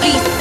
beat.